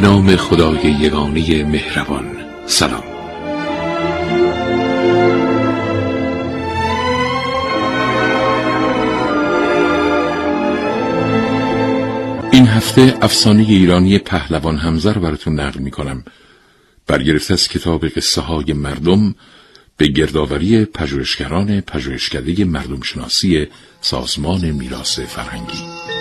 به نام خدای یگانه مهربان. سلام. این هفته افسانه ایرانی پهلوان همزه رو براتون نقل می کنم برگرفته از کتاب قصه های مردم به گردآوری پژوهشگران پژوهشکده مردم شناسی سازمان میراث فرهنگی.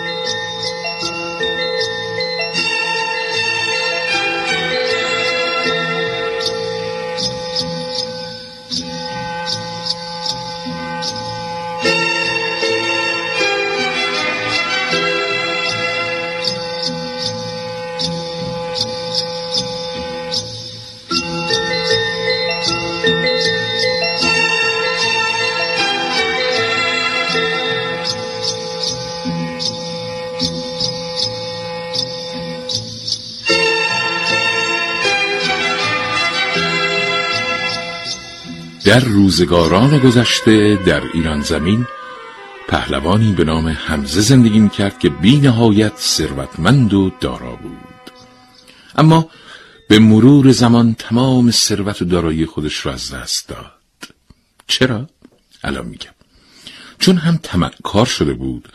در روزگاران گذشته در ایران زمین پهلوانی به نام حمزه زندگی می‌کرد که بی نهایت ثروتمند و دارا بود. اما به مرور زمان تمام ثروت و دارایی خودش را از دست داد. چرا؟ الان میگم. چون هم کار شده بود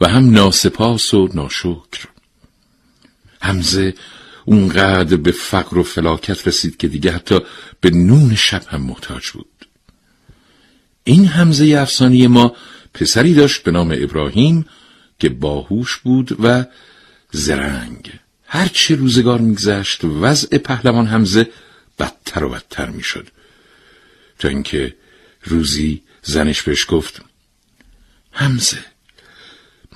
و هم ناسپاس و ناشکر. حمزه اونقدر به فقر و فلاکت رسید که دیگه حتی به نون شب هم محتاج بود. این همزه افسانی ما پسری داشت به نام ابراهیم که باهوش بود و زرنگ. هرچه روزگار میگذشت وضع پهلوان همزه بدتر و بدتر می‌شد. تا اینکه روزی زنش بهش گفت همزه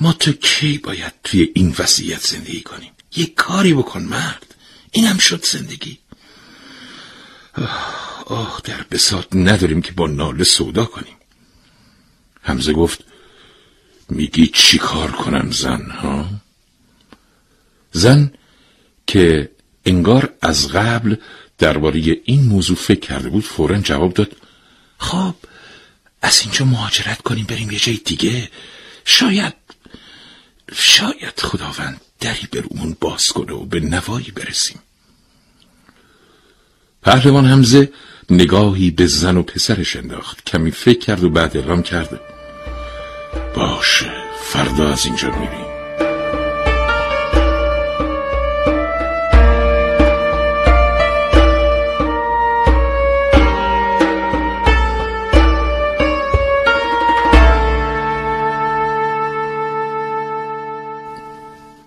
ما تا کی باید توی این وضعیت زندگی کنیم؟ یه کاری بکن مرد اینم شد زندگی. آه در بساط نداریم که با ناله سودا کنیم. همزه گفت میگی چی کار کنم زن ها؟ زن که انگار از قبل درباره این موضوع فکر کرده بود فورا جواب داد خب از اینجا مهاجرت کنیم بریم یه جای دیگه. شاید شاید خداوند دری برومون باز کنه و به نوایی برسیم. پهلوان همزه نگاهی به زن و پسرش انداخت. کمی فکر کرد و بعد اعلام کرد. باشه فردا از اینجا میریم.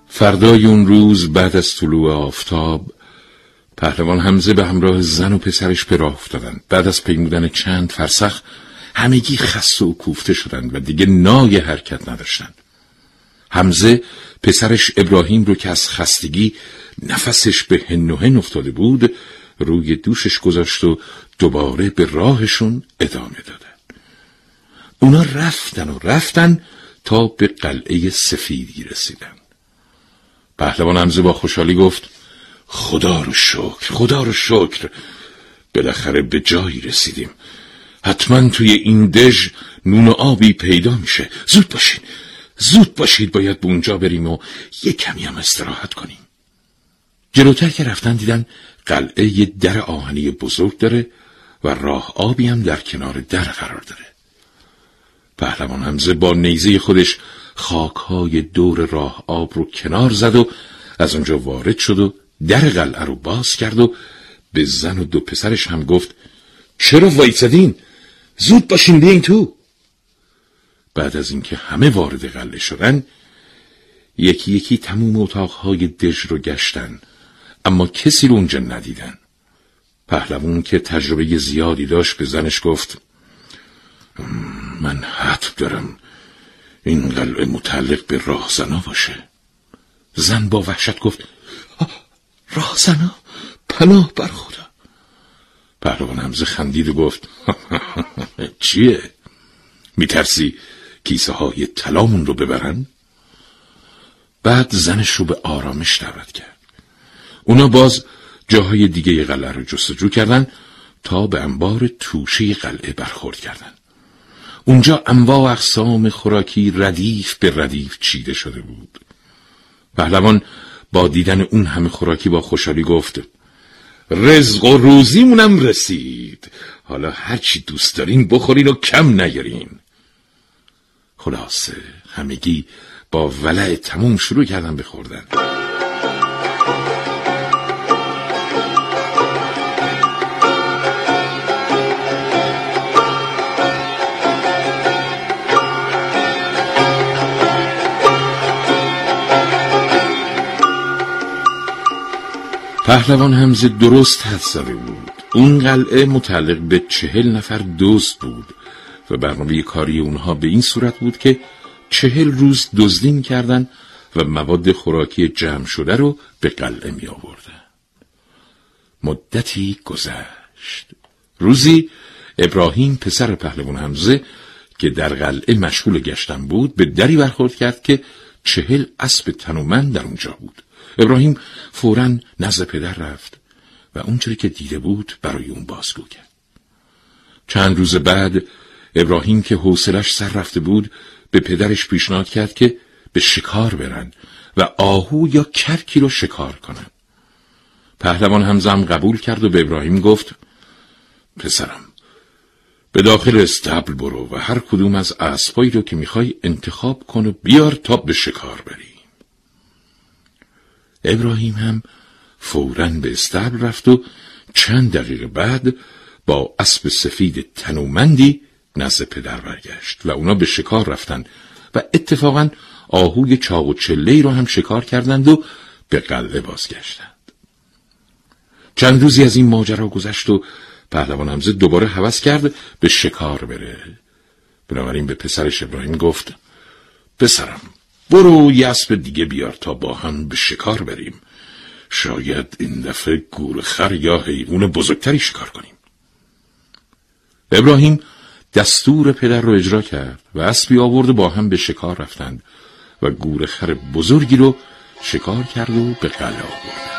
فردای اون روز بعد از طلوع آفتاب پهلوان همزه به همراه زن و پسرش به راه افتادند. بعد از پیمودن چند فرسخ همگی خسته و کوفته شدند و دیگه نای حرکت نداشتند. همزه پسرش ابراهیم رو که از خستگی نفسش به هن و هن افتاده بود روی دوشش گذاشت و دوباره به راهشون ادامه دادن اونا رفتن و رفتن تا به قلعه سفیدی رسیدن. پهلوان همزه با خوشحالی گفت خدا رو شکر خدا رو شکر. بالاخره به جایی رسیدیم. حتما توی این دژ نون و آبی پیدا میشه. زود باشین زود باشید باید به اونجا بریم و یه کمی هم استراحت کنیم. جلوتر که رفتن دیدن قلعه یه در آهنی بزرگ داره و راه آبی هم در کنار در قرار داره. پهلوان همزه با نیزه خودش خاکهای دور راه آب رو کنار زد و از اونجا وارد شد و در قلعه رو باز کرد و به زن و دو پسرش هم گفت چرا وایسادین؟ زود باشین بیاین تو. بعد از اینکه همه وارد قلعه شدن یکی یکی تموم اتاقهای دژ رو گشتن اما کسی رو اونجا ندیدن. پهلوون که تجربه زیادی داشت به زنش گفت من حتم دارم این قلعه متعلق به راهزنا باشه. زن با وحشت گفت راهزنا پناه بر خدا پهلوان همزه خندید و گفت چیه؟ میترسی کیسه های طلامون رو ببرن؟ بعد زنش رو به آرامش دعوت کرد اونا باز جاهای دیگه قلعه رو جستجو کردن تا به انبار توشه قلعه برخورد کردن اونجا انواع اقسام خوراکی ردیف به ردیف چیده شده بود پهلوان با دیدن اون همه خوراکی با خوشحالی گفت رزق و روزیمونم رسید. حالا هرچی دوست دارین بخورین و کم نگیرین خلاصه همگی با ولع تموم شروع کردن بخوردن پهلوان همزه درست حد زده بود. اون قلعه متعلق به چهل نفر دوست بود و برنامه کاری اونها به این صورت بود که چهل روز دزدین کردن و مواد خوراکی جمع شده رو به قلعه می آوردن. مدتی گذشت. روزی ابراهیم پسر پهلوان همزه که در قلعه مشغول گشتن بود به دری برخورد کرد که چهل اسب تنومند در اونجا بود. ابراهیم فورا نزد پدر رفت و اونچه که دیده بود برای اون بازگو کرد. چند روز بعد ابراهیم که حوصلش سر رفته بود به پدرش پیشنهاد کرد که به شکار برن و آهو یا کرکی رو شکار کنن. پهلوان همزم قبول کرد و به ابراهیم گفت پسرم به داخل استبل برو و هر کدوم از اسبایی رو که می‌خوای انتخاب کن و بیار تا به شکار بریم ابراهیم هم فورا به استبل رفت و چند دقیقه بعد با اسب سفید تنومندی نزد پدر برگشت و اونا به شکار رفتند و اتفاقا آهوی چاق و چله رو هم شکار کردند و به قلعه بازگشتند. چند روزی از این ماجرا گذشت و پهلوان همزه دوباره حوض کرد به شکار بره. بنابراین به پسرش ابراهیم گفت پسرم برو یه اسب دیگه بیار تا با هم به شکار بریم. شاید این دفعه گور خر یا حیوان بزرگتری شکار کنیم. ابراهیم دستور پدر رو اجرا کرد و اسبی آورد با هم به شکار رفتند و گور خر بزرگی رو شکار کرد و به قلعه آورد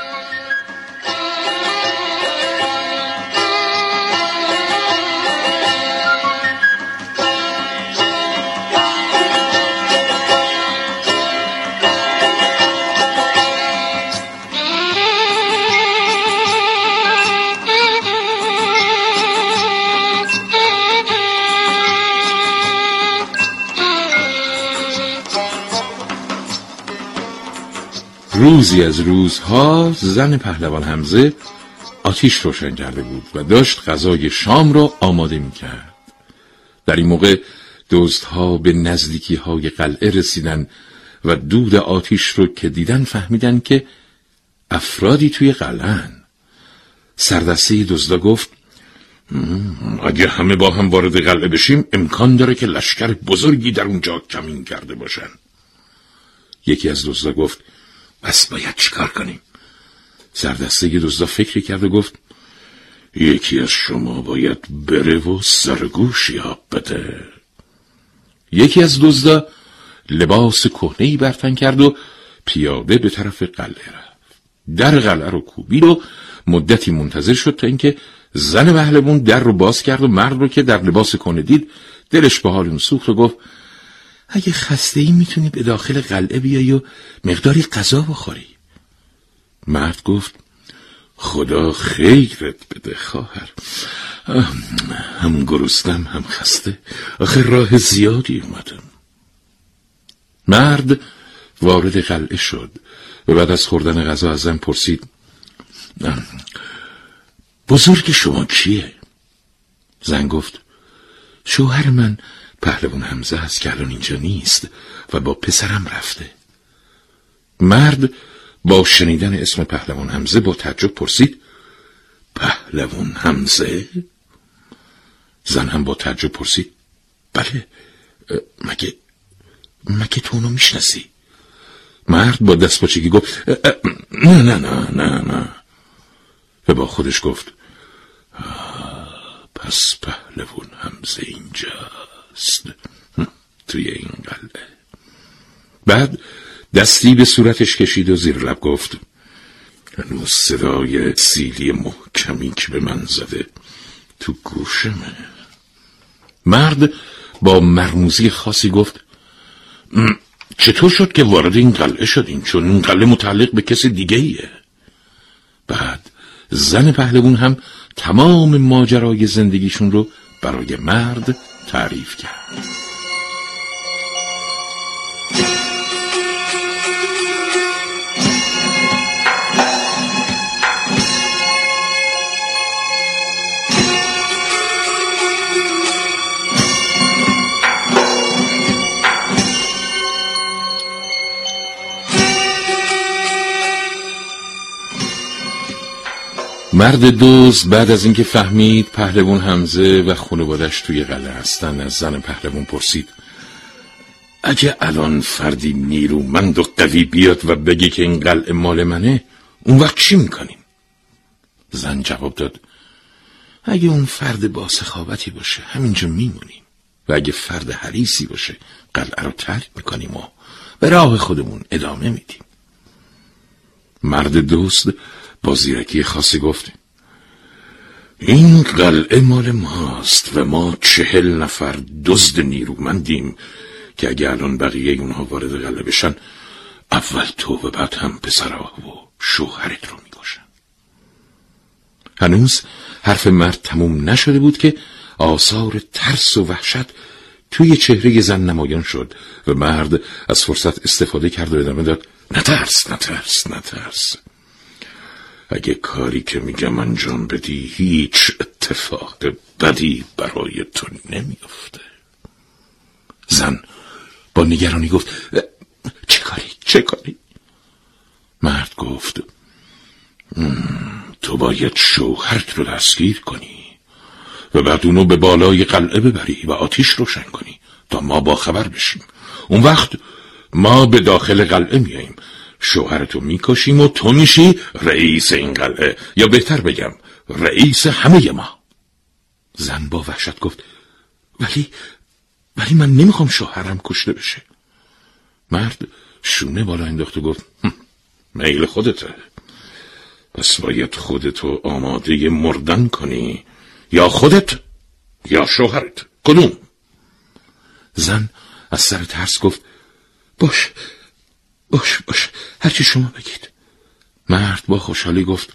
روزی از روزها زن پهلوان همزه آتیش روشن کرده بود و داشت غذای شام را آماده می کرد. در این موقع دزدها به نزدیکی های قلعه رسیدن و دود آتیش رو که دیدن فهمیدن که افرادی توی قلعه سردسته دزدا گفت اگه همه با هم وارد قلعه بشیم امکان داره که لشکر بزرگی در اونجا کمین کرده باشن یکی از دزدا گفت پس باید چیکار کنیم؟ سردسته دزدا فکری کرد و گفت یکی از شما باید بره و سرگوش یاب بده. یکی از دزدا لباس کهنهای برتن کرد و پیاده به طرف قلعه رفت. در قلعه رو کوبید و مدتی منتظر شد تا اینکه زن محلمون در رو باز کرد و مرد رو که در لباس کنه دید دلش به حال اون سوخت و گفت اگه خسته ای می‌تونی به داخل قلعه بیای و مقداری غذا بخوری. مرد گفت خدا خیرت بده خواهر. هم گرستم هم خسته. آخه راه زیادی اومدم. مرد وارد قلعه شد و بعد از خوردن غذا از زن پرسید بزرگ شما کیه؟ زن گفت شوهر من پهلوان همزه هست که الان اینجا نیست و با پسرم رفته. مرد با شنیدن اسم پهلوان همزه با تعجب پرسید پهلوان همزه؟ زن هم با تعجب پرسید بله مگه مگه تو اونو می‌شناسی؟ مرد با دست پاچگی گفت نه نه نه نه نه. و با خودش گفت پس پهلوون همزه اینجاست توی این قلعه. بعد دستی به صورتش کشید و زیر لب گفت هنوز صدای سیلی محکمی که به من زده تو گوشمه. مرد با مرموزی خاصی گفت چطور شد که وارد این قلعه شدین؟ چون این قلعه متعلق به کسی دیگه ایه بعد زن پهلوون هم تمام ماجرای زندگیشون رو برای مرد تعریف کرد. مرد دوز بعد از اینکه فهمید پهلوان حمزه و خانوادش توی قلعه هستن از زن پهلوان پرسید اگه الان فردی نیرومند و قوی بیاد و بگه که این قلعه مال منه اون وقت چی می‌کنیم؟ زن جواب داد اگه اون فرد با سخاوتی باشه همینجا میمونیم و اگه فرد حریسی باشه قلعه رو ترک می‌کنیم و به راه خودمون ادامه میدیم مرد دوست با زیرکی خاصی گفت این قلعه مال ماست و ما چهل نفر دزد نیرومندیم که اگه الان بقیه اونها وارد قلعه بشن اول تو و بعد هم پسرها و شوهرت رو میگوشن هنوز حرف مرد تموم نشده بود که آثار ترس و وحشت توی چهره زن نمایان شد و مرد از فرصت استفاده کرد و ادامه داد. نترس نترس نترس اگه کاری که میگم انجام بدی هیچ اتفاق بدی برای تو نمیافته. زن با نگرانی گفت چه کاری چه کاری؟ مرد گفت تو باید شوهرت رو دستگیر کنی و بعد اونو به بالای قلعه ببری و آتیش روشن کنی تا ما با خبر بشیم. اون وقت ما به داخل قلعه میاییم شوهرتو می‌کشیم و تو میشی رئیس این قلعه. یا بهتر بگم رئیس همه ما. زن با وحشت گفت ولی ولی من نمی‌خوام شوهرم کشته بشه. مرد شونه بالا انداخت و گفت میل خودته. پس باید خودتو آماده مردن کنی. یا خودت یا شوهرت. کدوم؟ زن از سر ترس گفت باش باش باش هرچی شما بگید. مرد با خوشحالی گفت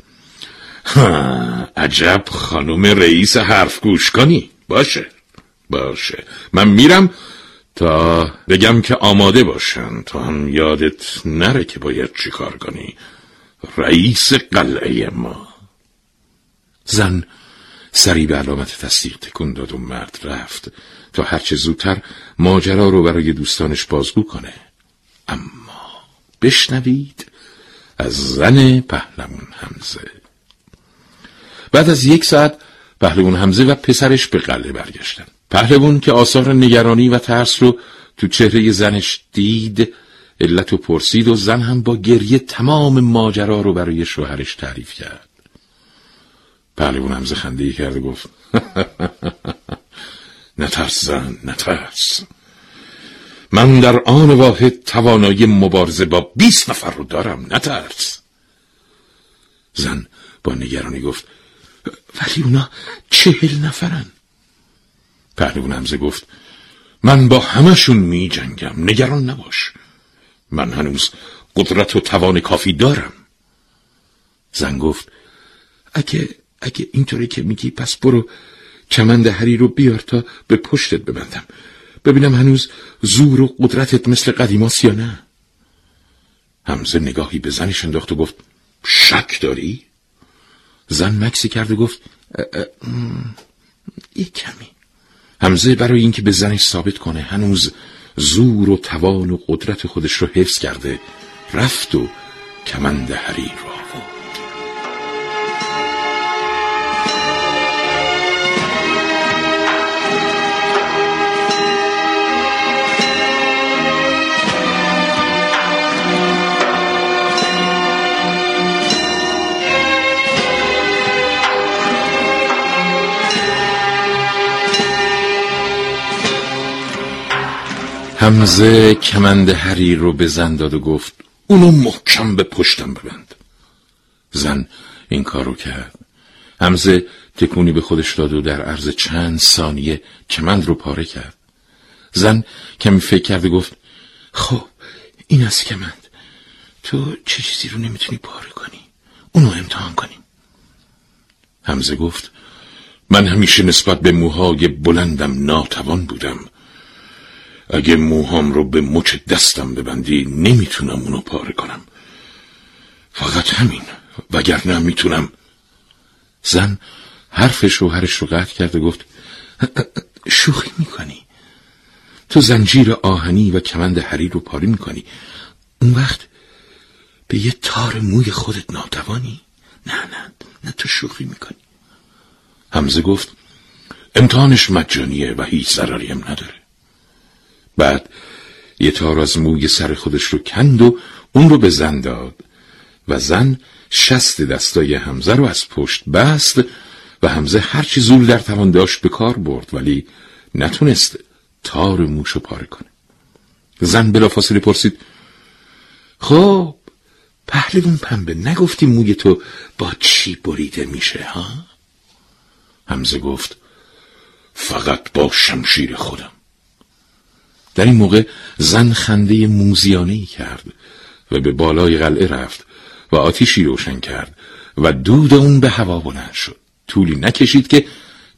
عجب خانم رئیس حرف گوش کنی. باشه باشه. من میرم تا بگم که آماده باشن تا هم یادت نره که باید چیکار کنی. رئیس قلعه ما. زن سری به علامت تصدیق تکون داد و مرد رفت تا هرچه زودتر ماجرا رو برای دوستانش بازگو کنه. اما بشنوید از زن پهلوان همزه بعد از یک ساعت پهلوان همزه و پسرش به قلعه برگشتن. پهلوان که آثار نگرانی و ترس رو تو چهره زنش دید علت و پرسید و زن هم با گریه تمام ماجرا رو برای شوهرش تعریف کرد. پهلوان همزه خنده کرد و گفت نترس زن نترس من در آن واحد توانایی مبارزه با بیست نفر رو دارم نترس. زن با نگرانی گفت ولی اونا چهل نفرن. پهلوان همزه گفت من با همشون می جنگم نگران نباش. من هنوز قدرت و توان کافی دارم. زن گفت اگه اگه اینطوری که میگی پس برو کمند هری رو بیار تا به پشتت ببندم. ببینم هنوز زور و قدرتت مثل قدیماست یا نه همزه نگاهی به زنش انداخت و گفت شک داری؟ زن مکسی کرد و گفت یک کمی همزه برای اینکه به زنش ثابت کنه هنوز زور و توان و قدرت خودش رو حفظ کرده رفت و کمند حریر رو همزه کمند حریر رو به زن داد و گفت اونو محکم به پشتم ببند. زن این کارو کرد. همزه تکونی به خودش داد و در عرض چند ثانیه کمند رو پاره کرد. زن کمی فکر کرد و گفت خب این از کمند. تو چه چیزی رو نمی‌تونی پاره کنی؟ اونو امتحان کنیم. همزه گفت من همیشه نسبت به موهای بلندم ناتوان بودم. اگه موهام رو به مچ دستم ببندی نمی‌تونم اونو پاره کنم. فقط همین. وگرنه می‌تونم. زن حرف شوهرش رو قطع کرد و گفت شوخی می‌کنی. تو زنجیر آهنی و کمند حریر رو پاره می‌کنی. اون وقت به یه تار موی خودت ناتوانی؟ نه نه نه تو شوخی می‌کنی. همزه گفت امتحانش مجانیه و هیچ ضرری هم نداره. بعد یه تار از موی سر خودش رو کند و اون رو به زن داد و زن شست دستای حمزه رو از پشت بست و حمزه هرچی زول در توان داشت به کار برد ولی نتونست تار موش رو پاره کنه زن بلافاصله پرسید خب پهلوون پنبه نگفتی موی تو با چی بریده میشه ها؟ همزه گفت فقط با شمشیر خودم در این موقع زن خنده موزیانه ای کرد و به بالای قلعه رفت و آتیشی روشن کرد و دود اون به هوا بلند شد. طولی نکشید که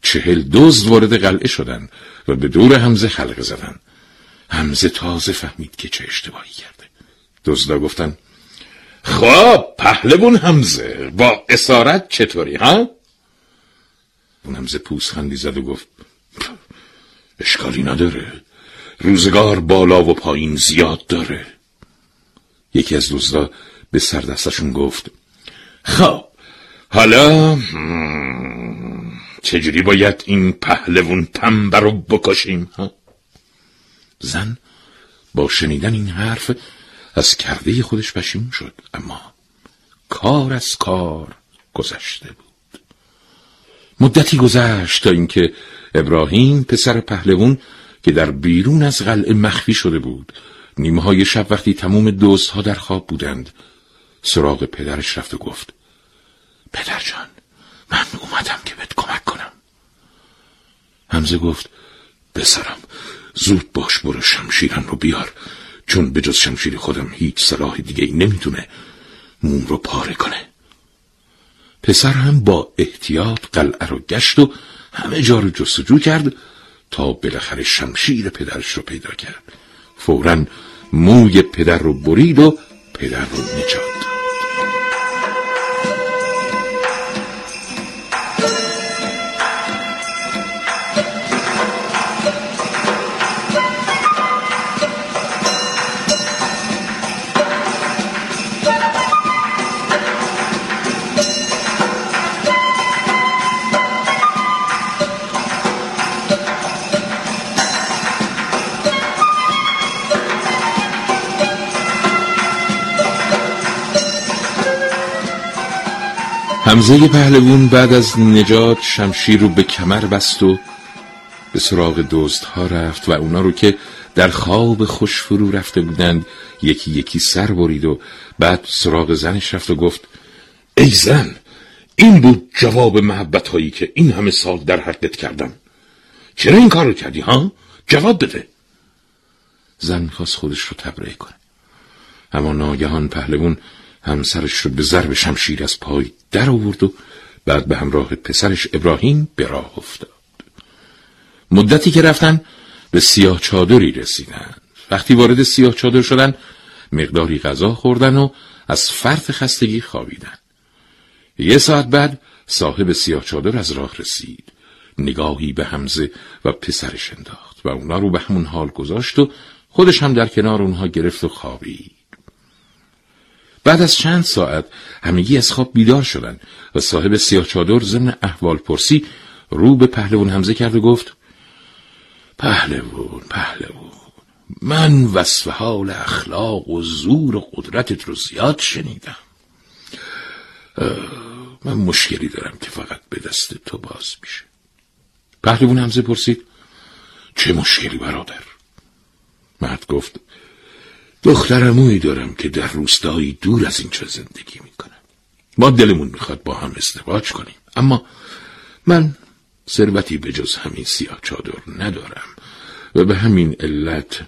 چهل دزد وارد قلعه شدن و به دور همزه حلقه زدن. همزه تازه فهمید که چه اشتباهی کرده. دزدا گفتن خب پهلوون همزه با اسارت چطوری ها؟ اون همزه پوسخندی زد و گفت اشکالی نداره. روزگار بالا و پایین زیاد داره یکی از دزدا به سردستشون گفت خب حالا چجوری باید این پهلوون تنبه رو بکشیم ها؟ زن با شنیدن این حرف از کرده خودش پشیمون شد اما کار از کار گذشته بود مدتی گذشت تا اینکه ابراهیم پسر پهلوون که در بیرون از قلعه مخفی شده بود. نیمه های شب وقتی تموم دوستها در خواب بودند سراغ پدرش رفت و گفت پدر جان من اومدم که بهت کمک کنم. همزه گفت بسرم زود باش برو شمشیرم رو بیار چون به جز شمشیر خودم هیچ سلاح دیگه ای نمی‌تونه موم رو پاره کنه. پسر هم با احتیاط قلعه رو گشت و همه جا رو جستجو کرد تا بالاخره شمشیر پدرش رو پیدا کرد. فورا موی پدر رو برید و پدر رو نجات. حمزه پهلوون بعد از نجات شمشیر رو به کمر بست و به سراغ ها رفت و اونا رو که در خواب خوش فرو رفته بودند یکی یکی سر برید و بعد سراغ زنش رفت و گفت ای زن این بود جواب محبت هایی که این همه سال در حقت کردم. چرا این کار رو کردی ها؟ جواب بده. زن خواست خودش رو تبرئه کنه. اما ناگهان پهلوون همسرش رو به ضرب شمشیر از پای در آورد و بعد به همراه پسرش ابراهیم به راه افتاد. مدتی که رفتن به سیاه چادری رسیدن. وقتی وارد سیاه چادر شدن مقداری غذا خوردن و از فرط خستگی خوابیدن. یه ساعت بعد صاحب سیاه چادر از راه رسید. نگاهی به همزه و پسرش انداخت و اونا رو به همون حال گذاشت و خودش هم در کنار اونها گرفت و خوابید. بعد از چند ساعت همگی از خواب بیدار شدند و صاحب سیاه چادر ضمن احوال پرسی رو به پهلوان همزه کرد و گفت پهلوان پهلوان من وصف حال اخلاق و زور و قدرتت رو زیاد شنیدم. من مشکلی دارم که فقط به دست تو باز میشه. پهلوان همزه پرسید چه مشکلی برادر؟ مرد گفت دخترمویی دارم که در روستایی دور از اینجا زندگی می‌کنه ما دلمون می‌خواد با هم ازدواج کنیم. اما من ثروتی به جز همین سیاه چادر ندارم و به همین علت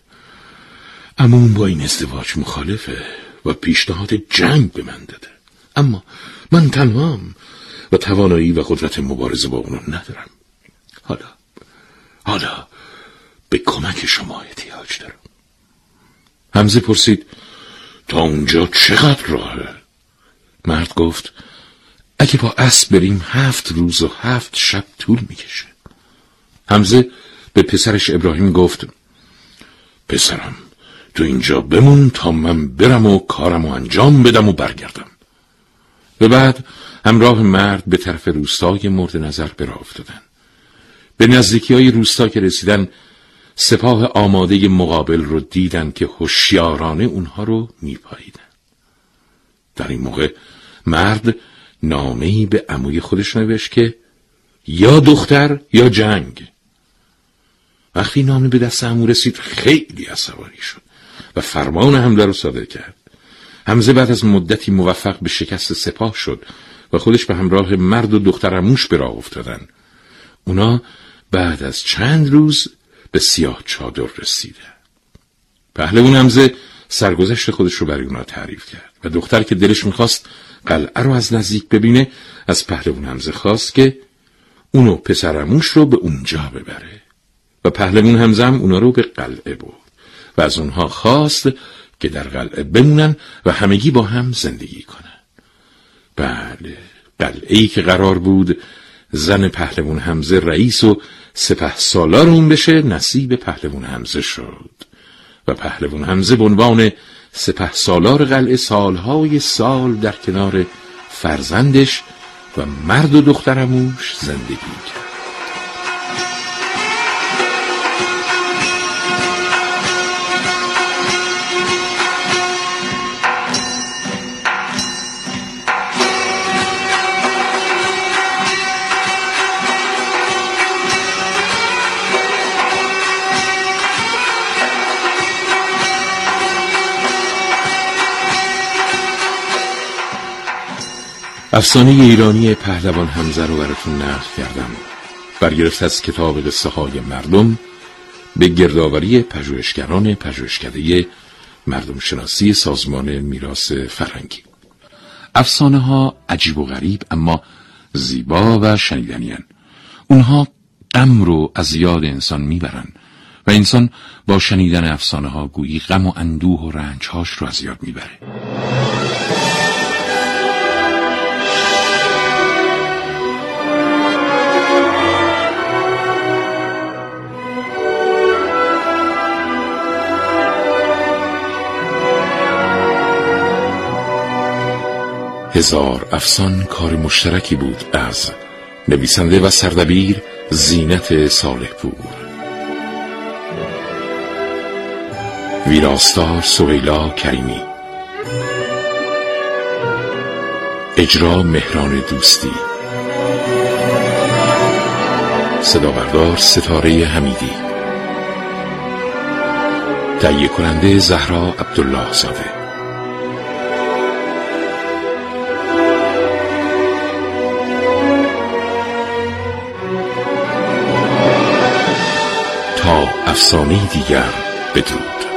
امون با این ازدواج مخالفه و پیشنهاد جنگ به من داده. اما من تنهام و توانایی و قدرت مبارزه با اونو ندارم. حالا حالا به کمک شما احتیاج دارم. همزه پرسید تا اونجا چقدر راهه؟ مرد گفت اگه با اسب بریم هفت روز و هفت شب طول می‌کشه. همزه به پسرش ابراهیم گفت پسرم تو اینجا بمون تا من برم و کارم و انجام بدم و برگردم. و بعد همراه مرد به طرف روستای مورد نظر براه افتادن. به نزدیکی های روستا که رسیدن سپاه آماده مقابل رو دیدن که هوشیارانه اونها رو میپاییدن. در این موقع مرد نامه‌ای به عموی خودش نوشت که یا دختر یا جنگ. وقتی نامه به دست عمو رسید خیلی عصبانی شد و فرمان حمله رو صادر کرد. حمزه بعد از مدتی موفق به شکست سپاه شد و خودش به همراه مرد و دختر عموش به راه افتادن. اونا بعد از چند روز به سیاه چادر رسیده. پهلوان حمزه سرگذشت خودش رو برای اونا تعریف کرد و دختر که دلش می‌خواست قلعه رو از نزدیک ببینه از پهلوان حمزه خواست که اونو پسرموش رو به اونجا ببره. و پهلوان حمزه هم اونا رو به قلعه برد و از اونها خواست که در قلعه بمونن و همگی با هم زندگی کنن. بله قلعه ای که قرار بود زن پهلوان حمزه رئیس و سپه سالار اون بشه نصیب پهلوان حمزه شد. و پهلوان حمزه به عنوان سپه سالار قلعه سالهای سال در کنار فرزندش و مرد و دخترموش زندگی کرد. افسانه ایرانی پهلوان همزه رو براتون نقل کردم. برگرفت از کتاب قصه های مردم به گردآوری پژوهشگران پژوهشکده مردم شناسی سازمان میراث فرهنگی. افسانه ها عجیب و غریب اما زیبا و شنیدنیان اونها غم رو از یاد انسان می‌برن و انسان با شنیدن افسانه ها گویی غم و اندوه و رنجهاش رو از یاد می‌بره. هزار افسان کار مشترکی بود از نویسنده و سردبیر زینت صالح پور ویراستار سویلا کریمی. اجرا مهران دوستی. صدا بردار ستاره حمیدی. تهیه کننده زهرا عبدالله زاده. افسانه دیگر بدرود.